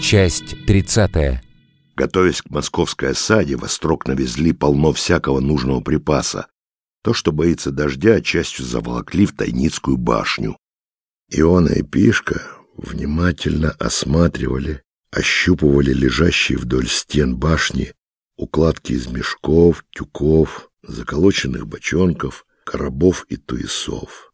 Часть 30. Готовясь к московской осаде, во строк навезли полно всякого нужного припаса. То, что боится дождя, частью заволокли в Тайницкую башню. Иона и Пишка внимательно осматривали, ощупывали лежащие вдоль стен башни укладки из мешков, тюков, заколоченных бочонков, коробов и туесов.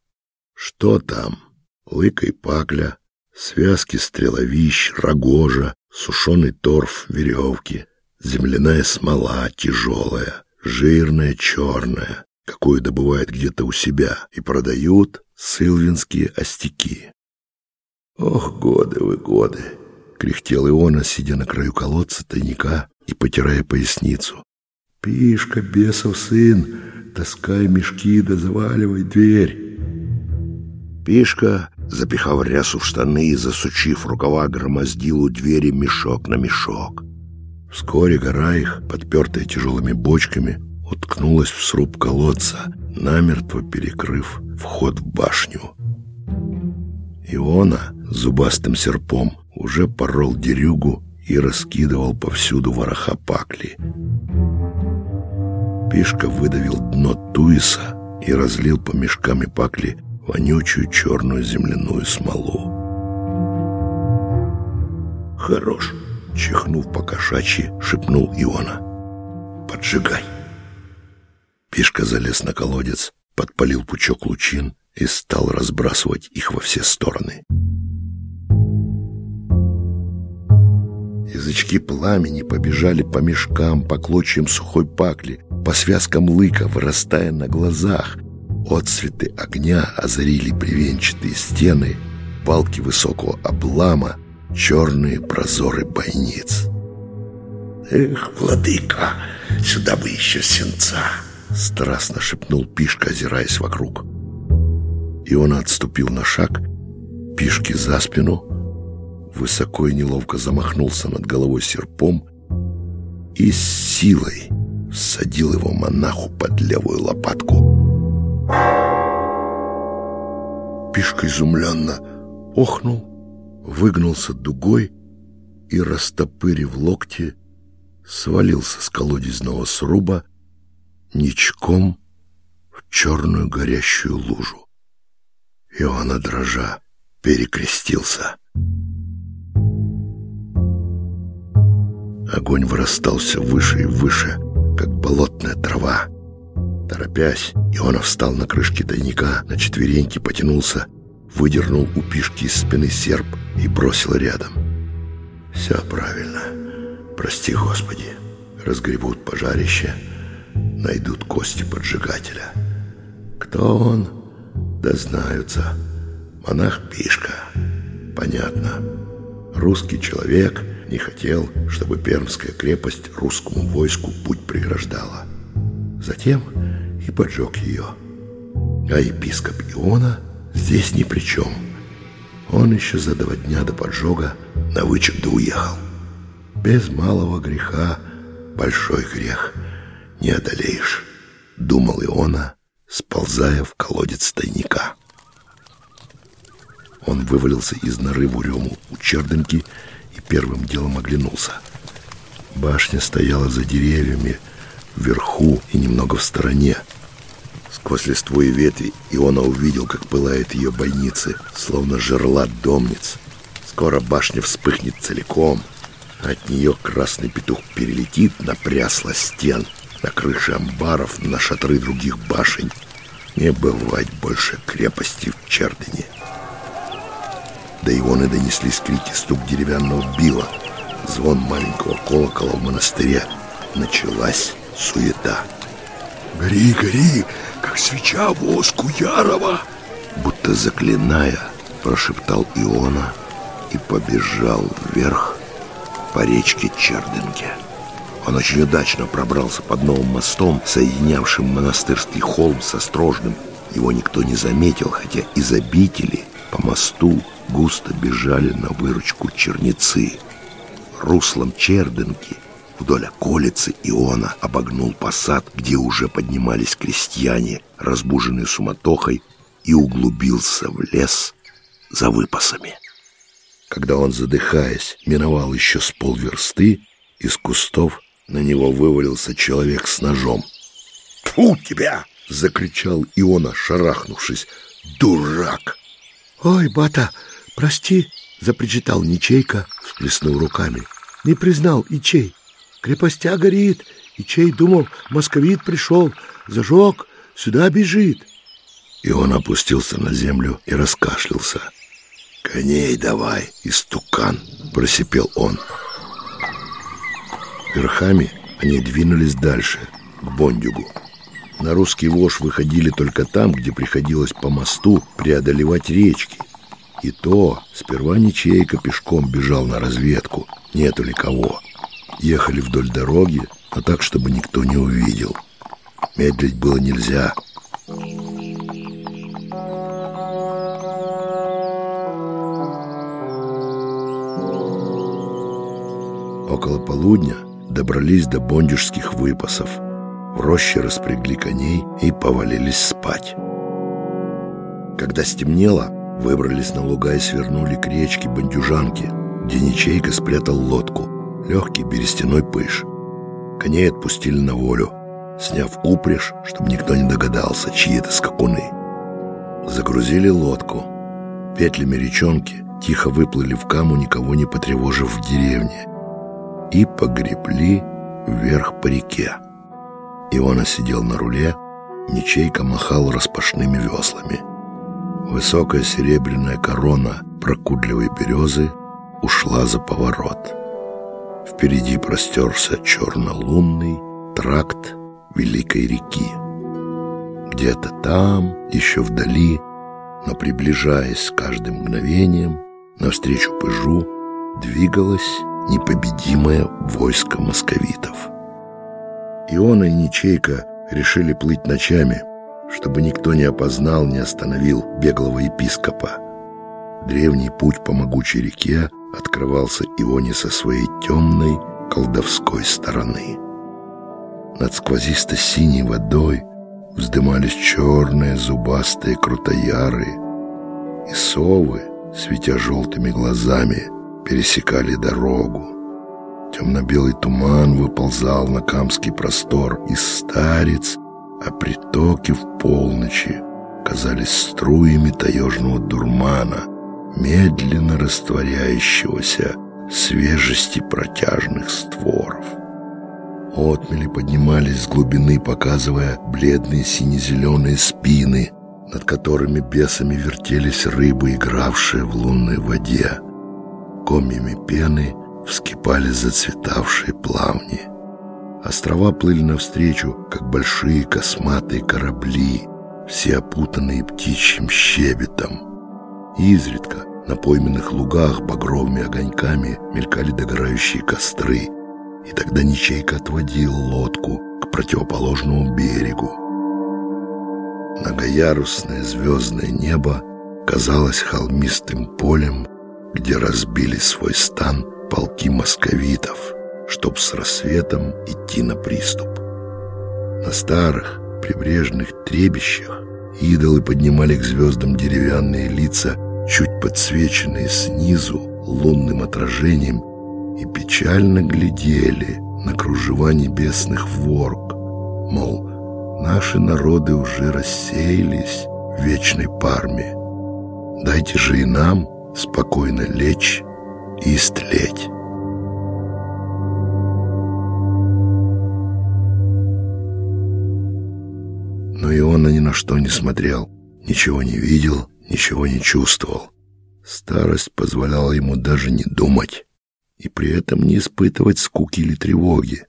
Что там? Лыка и пакля, связки стреловищ, рогожа, сушеный торф, веревки, земляная смола тяжелая, жирная, черная, какую добывают где-то у себя и продают сылвинские остяки. «Ох, годы вы, годы!» — кряхтел Иона, сидя на краю колодца тайника и потирая поясницу. «Пишка, бесов сын, таскай мешки да заваливай дверь!» Пишка, запихав рясу в штаны и засучив рукава, громоздил у двери мешок на мешок. Вскоре гора их, подпертая тяжелыми бочками, уткнулась в сруб колодца, намертво перекрыв вход в башню. Иона зубастым серпом уже порол дерюгу и раскидывал повсюду вороха пакли. Пишка выдавил дно туиса и разлил по мешкам и пакли вонючую черную земляную смолу. «Хорош!» — чихнув по кошачьи, шепнул Иона. «Поджигай!» Пишка залез на колодец, подпалил пучок лучин и стал разбрасывать их во все стороны. Язычки пламени побежали по мешкам, по клочьям сухой пакли, по связкам лыка, вырастая на глазах. Отцветы огня озарили бревенчатые стены, балки высокого облама, черные прозоры бойниц. «Эх, владыка, сюда бы еще сенца!» Страстно шепнул Пишка, озираясь вокруг. И он отступил на шаг, Пишки за спину, высоко и неловко замахнулся над головой серпом и с силой садил его монаху под левую лопатку. Пишка изумленно охнул, выгнулся дугой и, растопырив локти, свалился с колодезного сруба ничком в черную горящую лужу. Иоанна дрожа перекрестился. Огонь вырастал все выше и выше, как болотная трава. Торопясь, Иона встал на крышке тайника, на четвереньки потянулся, выдернул у пишки из спины серп и бросил рядом. «Все правильно. Прости, Господи. Разгребут пожарище, найдут кости поджигателя. Кто он? Да знаются. Монах Пишка. Понятно. Русский человек не хотел, чтобы Пермская крепость русскому войску путь преграждала. Затем поджег ее. А епископ Иона здесь ни при чем. Он еще за два дня до поджога на вычеп да уехал. Без малого греха большой грех не одолеешь, думал Иона, сползая в колодец тайника. Он вывалился из норы в урему у чердынки и первым делом оглянулся. Башня стояла за деревьями, вверху и немного в стороне. Сквозь листву и ветви Иона увидел, как пылает ее бойницы, словно жерла домниц. Скоро башня вспыхнет целиком, а от нее красный петух перелетит на прясло стен, на крыши амбаров, на шатры других башень. Не бывать больше крепости в Чердыне. До Ионы донеслись крики, стук деревянного била, звон маленького колокола в монастыре. Началась суета. «Гори, гори, как свеча воску ярова!» Будто заклиная, прошептал Иона и побежал вверх по речке Чердынке. Он очень удачно пробрался под новым мостом, соединявшим монастырский холм со Строжным. Его никто не заметил, хотя из обители по мосту густо бежали на выручку черницы. Руслом Чердынки вдоль околицы Иона обогнул посад, где уже поднимались крестьяне, разбуженные суматохой, и углубился в лес за выпасами. когда он, задыхаясь, миновал еще с полверсты, из кустов на него вывалился человек с ножом. «Тьфу тебя!» — закричал Иона, шарахнувшись. «Дурак!» «Ой, бата, прости!» — запричитал Ничейка, всплеснув руками. «Не признал Ичей. Крепостя горит. Ичей думал, московит пришел, зажег, сюда бежит». И он опустился на землю и раскашлялся. «Коней давай, истукан!» — просипел он. Верхами они двинулись дальше, к Бондюгу. На русский вож выходили только там, где приходилось по мосту преодолевать речки. И то сперва Ничейка пешком бежал на разведку, нету ли кого. Ехали вдоль дороги, но так, чтобы никто не увидел. Медлить было нельзя. Около полудня добрались до бондюжских выпасов. В роще распрягли коней и повалились спать. Когда стемнело, выбрались на луга и свернули к речке Бандюжанки, где Ничейка спрятал лодку, легкий берестяной пыш. Коней отпустили на волю, сняв упряжь, чтобы никто не догадался, чьи это скакуны. Загрузили лодку. Петлями речонки тихо выплыли в каму, никого не потревожив в деревне и погребли вверх по реке. Иона сидел на руле, Ничейка махал распашными веслами. Высокая серебряная корона прокудливой березы ушла за поворот. Впереди простерся черно-лунный тракт Великой реки. Где-то там, еще вдали, но приближаясь с каждым мгновением, навстречу пыжу двигалась непобедимое войско московитов. Иона и Ничейка решили плыть ночами, чтобы никто не опознал, не остановил беглого епископа. Древний путь по могучей реке открывался Ионе со своей темной колдовской стороны. Над сквозисто-синей водой вздымались черные зубастые крутояры, и совы, светя желтыми глазами, пересекали дорогу. Темно-белый туман выползал на камский простор из старец, а притоки в полночи казались струями таежного дурмана, медленно растворяющегося свежести протяжных створов. Отмели поднимались с глубины, показывая бледные сине-зеленые спины, над которыми бесами вертелись рыбы, игравшие в лунной воде комьями пены вскипали зацветавшие плавни. Острова плыли навстречу, как большие косматые корабли, все опутанные птичьим щебетом. Изредка на пойменных лугах багровыми огоньками мелькали догорающие костры, и тогда Ничейка отводил лодку к противоположному берегу. Многоярусное звездное небо казалось холмистым полем где разбили свой стан полки московитов, чтоб с рассветом идти на приступ. На старых прибрежных требищах идолы поднимали к звездам деревянные лица, чуть подсвеченные снизу лунным отражением, и печально глядели на кружева небесных ворк, мол, наши народы уже рассеялись в вечной парме. Дайте же и нам спокойно лечь и истлеть. Но Иона ни на что не смотрел, ничего не видел, ничего не чувствовал. Старость позволяла ему даже не думать и при этом не испытывать скуки или тревоги.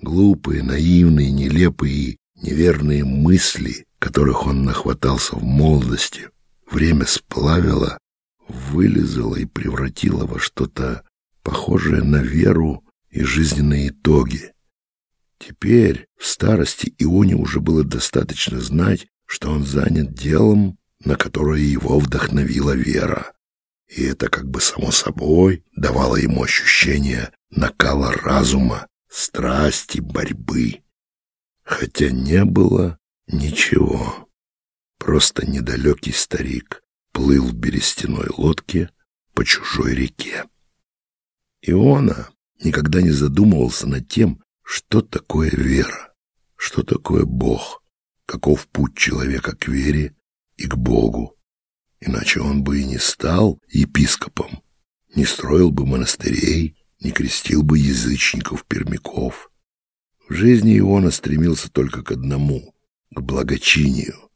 Глупые, наивные, нелепые и неверные мысли, которых он нахватался в молодости, время сплавило вылезала и превратила во что-то похожее на веру и жизненные итоги. Теперь, в старости, Ионе уже было достаточно знать, что он занят делом, на которое его вдохновила вера. И это как бы само собой давало ему ощущение накала разума, страсти, борьбы. Хотя не было ничего. Просто недалекий старик, плыл в берестяной лодке по чужой реке. Иона никогда не задумывался над тем, что такое вера, что такое Бог, каков путь человека к вере и к Богу. Иначе он бы и не стал епископом, не строил бы монастырей, не крестил бы язычников-пермяков. В жизни Иона стремился только к одному — к благочинию.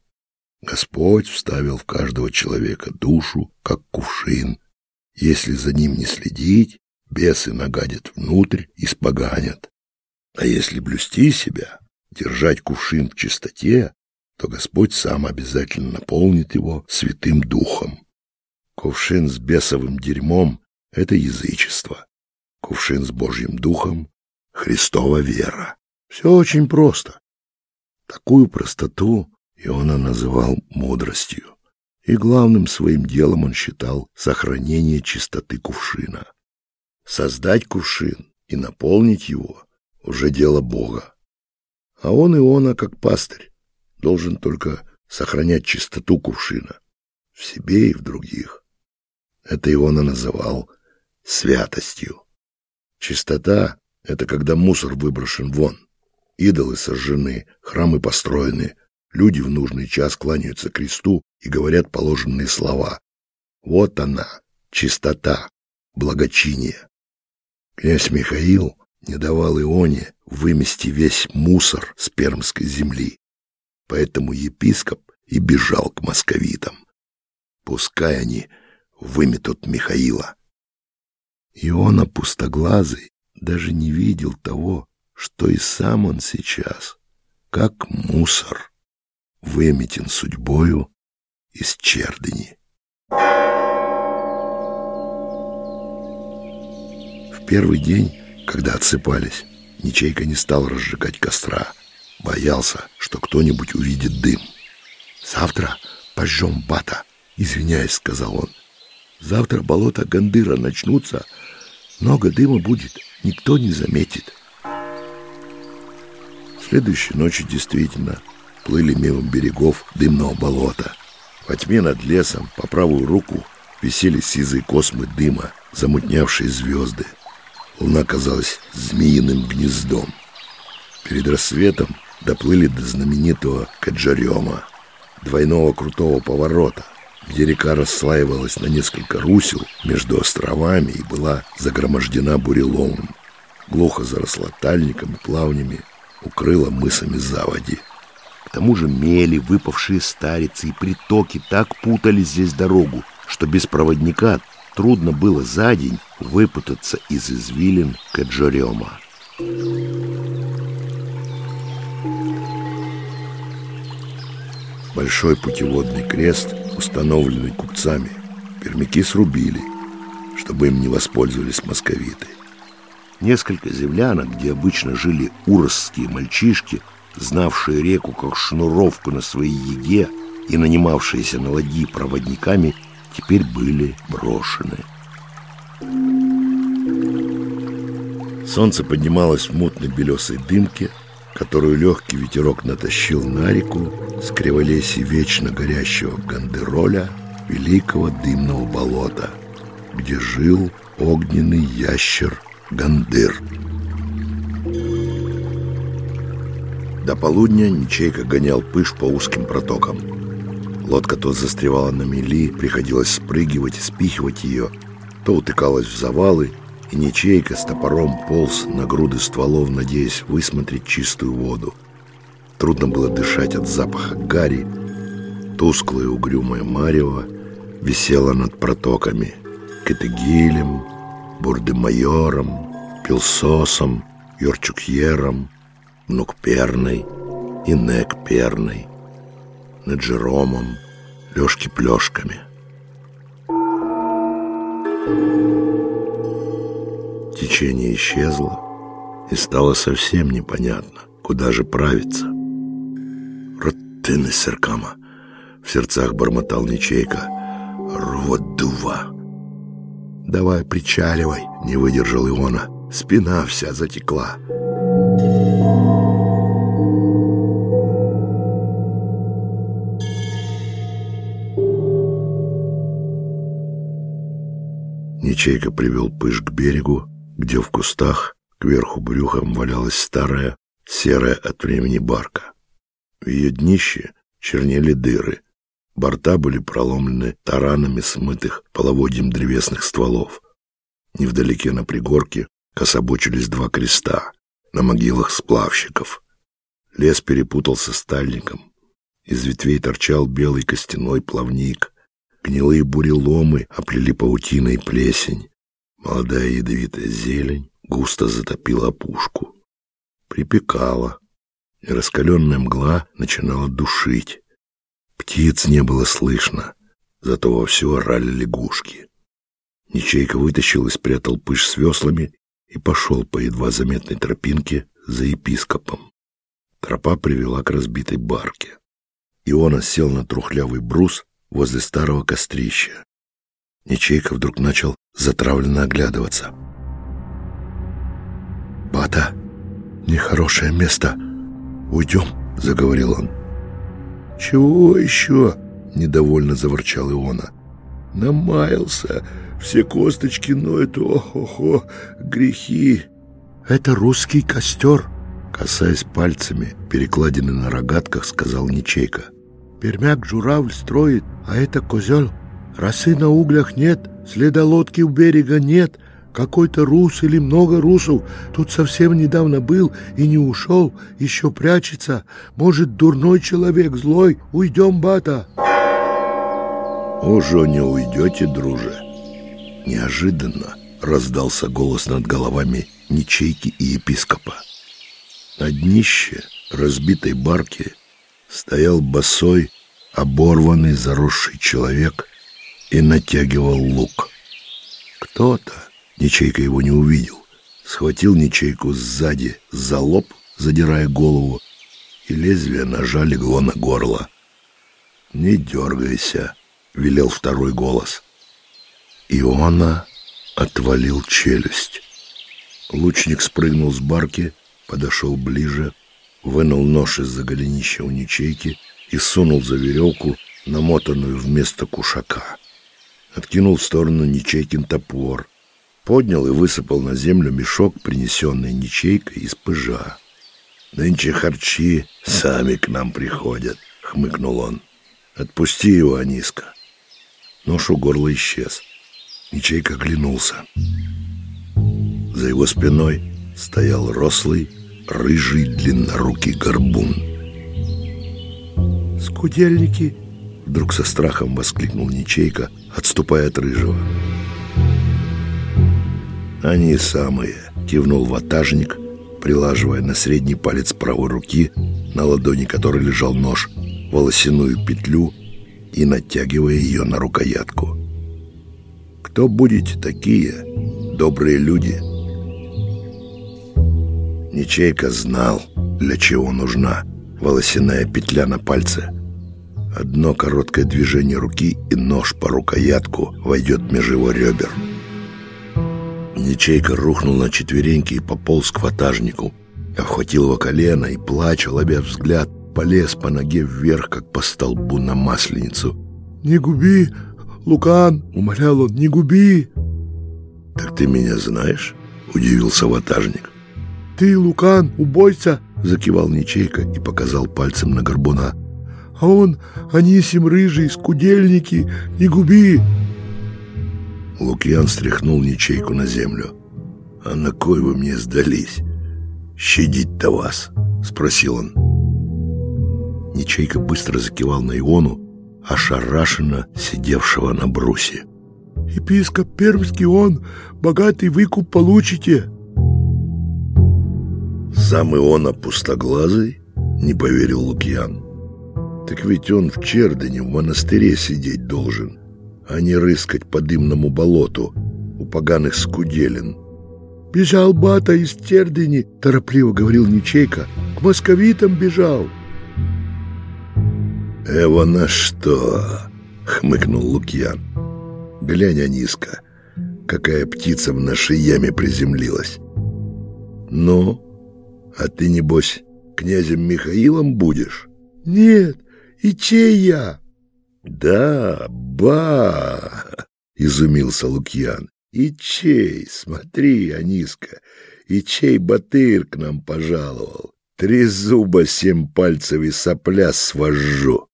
Господь вставил в каждого человека душу, как кувшин. Если за ним не следить, бесы нагадят внутрь и споганят. А если блюсти себя, держать кувшин в чистоте, то Господь сам обязательно наполнит его святым духом. Кувшин с бесовым дерьмом — это язычество. Кувшин с Божьим духом — Христова вера. Все очень просто. Такую простоту Иона называл мудростью. И главным своим делом он считал сохранение чистоты кувшина. Создать кувшин и наполнить его — уже дело Бога. А он, Иона, как пастырь, должен только сохранять чистоту кувшина в себе и в других. Это Иона называл святостью. Чистота — это когда мусор выброшен вон, идолы сожжены, храмы построены, люди в нужный час кланяются кресту и говорят положенные слова. Вот она, чистота, благочиние. Князь Михаил не давал Ионе вымести весь мусор с пермской земли, поэтому епископ и бежал к московитам. Пускай они выметут Михаила. Иона пустоглазый даже не видел того, что и сам он сейчас, как мусор, выметен судьбою из чердыни. В первый день, когда отсыпались, Ничейка не стал разжигать костра, боялся, что кто-нибудь увидит дым. «Завтра пожжем бата», — извиняясь, сказал он. «Завтра болото Гандыра начнутся, много дыма будет, никто не заметит». Следующей ночью действительно плыли мимо берегов дымного болота. Во тьме над лесом по правую руку висели сизые космы дыма, замутнявшие звезды. Луна казалась змеиным гнездом. Перед рассветом доплыли до знаменитого Каджарема, двойного крутого поворота, где река расслаивалась на несколько русел между островами и была загромождена буреломом. Глухо заросла тальником и плавнями, укрыла мысами заводи. К тому же мели, выпавшие старицы и притоки так путали здесь дорогу, что без проводника трудно было за день выпутаться из извилин Каджорема. Большой путеводный крест, установленный купцами, пермяки срубили, чтобы им не воспользовались московиты. Несколько землянок, где обычно жили уросские мальчишки, знавшие реку как шнуровку на своей еге и нанимавшиеся на ладьи проводниками, теперь были брошены. Солнце поднималось в мутной белесой дымке, которую легкий ветерок натащил на реку с криволесей вечно горящего гандероля великого дымного болота, где жил огненный ящер Гандыр. До полудня Ничейка гонял пыш по узким протокам. Лодка то застревала на мели, приходилось спрыгивать и спихивать ее, то утыкалась в завалы, и Ничейка с топором полз на груды стволов, надеясь высмотреть чистую воду. Трудно было дышать от запаха гари. Тусклое угрюмое марево висело над протоками. Категилем, Бурдемайором, Пилсосом, Йорчукьером, Нукперной и Некперной, над Жеромом, Лёшки-плёшками. Течение исчезло, и стало совсем непонятно, куда же правиться. «Ротыны серкама!» — в сердцах бормотал Ничейка. «Рводува!» «Давай, причаливай!» — не выдержал Иона. Спина вся затекла. Ничейка привел пыш к берегу, где в кустах кверху брюхом валялась старая, серая от времени барка. В ее днище чернели дыры, борта были проломлены таранами смытых половодьем древесных стволов. Невдалеке на пригорке кособочились два креста на могилах сплавщиков. Лес перепутался стальником. Из ветвей торчал белый костяной плавник. Гнилые буреломы оплели паутиной плесень. Молодая ядовитая зелень густо затопила опушку. Припекала, и раскаленная мгла начинала душить. Птиц не было слышно, зато вовсю орали лягушки. Ничейка вытащил и спрятал пыш с веслами и пошел по едва заметной тропинке за епископом. Тропа привела к разбитой барке. Иона сел на трухлявый брус возле старого кострища. Ничейка вдруг начал затравленно оглядываться. «Бата, нехорошее место. Уйдем», — заговорил он. «Чего еще?» — недовольно заворчал Иона. «Намаялся, все косточки ноют, ох-охо, грехи». «Это русский костер», — касаясь пальцами, перекладины на рогатках, сказал Ничейка. «Пермяк журавль строит, а это козел. Росы на углях нет, следа лодки у берега нет, какой-то рус или много русов тут совсем недавно был и не ушел, еще прячется. Может, дурной человек, злой. Уйдем, бата. Уже не уйдете, друже. Неожиданно раздался голос над головами Ничейки и епископа. На днище разбитой барки стоял босой, оборванный, заросший человек и натягивал лук. Кто-то Ничейка его не увидел. Схватил Ничейку сзади за лоб, задирая голову, и лезвие ножа легло на горло. «Не дергайся», — велел второй голос. Иона отвалил челюсть. Лучник спрыгнул с барки, подошел ближе, вынул нож из-за голенища у Ничейки и сунул за веревку, намотанную вместо кушака. Откинул в сторону Ничейкин топор — поднял и высыпал на землю мешок, принесенный ничейкой из пыжа. «Нынче харчи сами к нам приходят», — хмыкнул он. «Отпусти его, Аниска». Нож у горла исчез. Ничейка оглянулся. За его спиной стоял рослый, рыжий, длиннорукий горбун. «Скудельники!» Вдруг со страхом воскликнул Ничейка, отступая от рыжего. «Они самые», — кивнул ватажник, прилаживая на средний палец правой руки, на ладони которой лежал нож, волосяную петлю и натягивая ее на рукоятку. «Кто будете такие, добрые люди?» Ничейка знал, для чего нужна волосяная петля на пальце. Одно короткое движение руки, и нож по рукоятку войдет меж его ребер. Ячейка рухнул на четвереньки и пополз к ватажнику. Охватил его колено и, плача, лобя взгляд, полез по ноге вверх, как по столбу на масленицу. «Не губи, Лукан!» — умолял он. «Не губи!» «Так ты меня знаешь?» — удивился ватажник. «Ты, Лукан, убойца!» — закивал Ничейка и показал пальцем на горбуна. «А он, Анисим Рыжий, скудельники, не губи!» Лукьян стряхнул ничейку на землю. «А на кой вы мне сдались? Щадить-то вас?» — спросил он. Ничейка быстро закивал на Иону, ошарашенно сидевшего на брусе. «Епископ Пермский он, богатый выкуп получите!» «Сам Иона пустоглазый?» — не поверил Лукьян. «Так ведь он в Чердане в монастыре сидеть должен» а не рыскать по дымному болоту у поганых скуделин. «Бежал Бата из Тердыни», — торопливо говорил Ничейка. «К московитам бежал». «Эво на что?» — хмыкнул Лукьян. «Глянь, низко, какая птица в нашей яме приземлилась. Ну, а ты, небось, князем Михаилом будешь?» «Нет, и чей я?» «Да, ба!» — изумился Лукьян. И чей, смотри, Аниска, и чей батыр к нам пожаловал. Три зуба, семь пальцев и сопля свожу.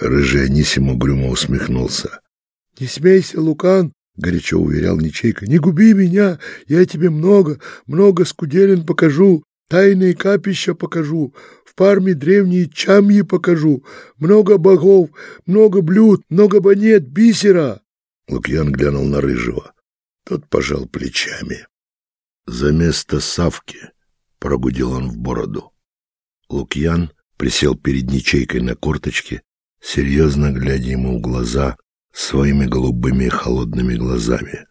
Рыжий Анисим угрюмо усмехнулся. — Не смейся, Лукан, — горячо уверял Ничейка. — Не губи меня, я тебе много, много скуделин покажу, тайные капища покажу, в парме древние чамьи покажу, много богов, много блюд, много монет, бисера. Лукьян глянул на Рыжего. Тот пожал плечами. За место Савки прогудел он в бороду. Лукьян присел перед Ничейкой на корточке, серьезно глядя ему в глаза своими голубыми холодными глазами.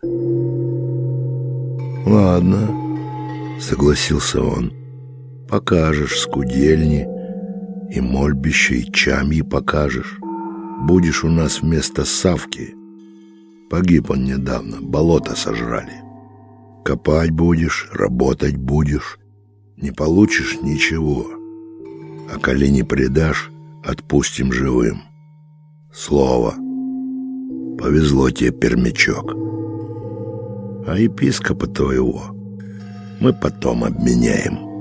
«Ладно», — согласился он, — «покажешь скудельни, и мольбище, и чамьи покажешь. Будешь у нас вместо Савки. Погиб он недавно, болото сожрали. Копать будешь, работать будешь, не получишь ничего. А коли не предашь, отпустим живым. Слово. Повезло тебе, пермячок. А епископа твоего мы потом обменяем».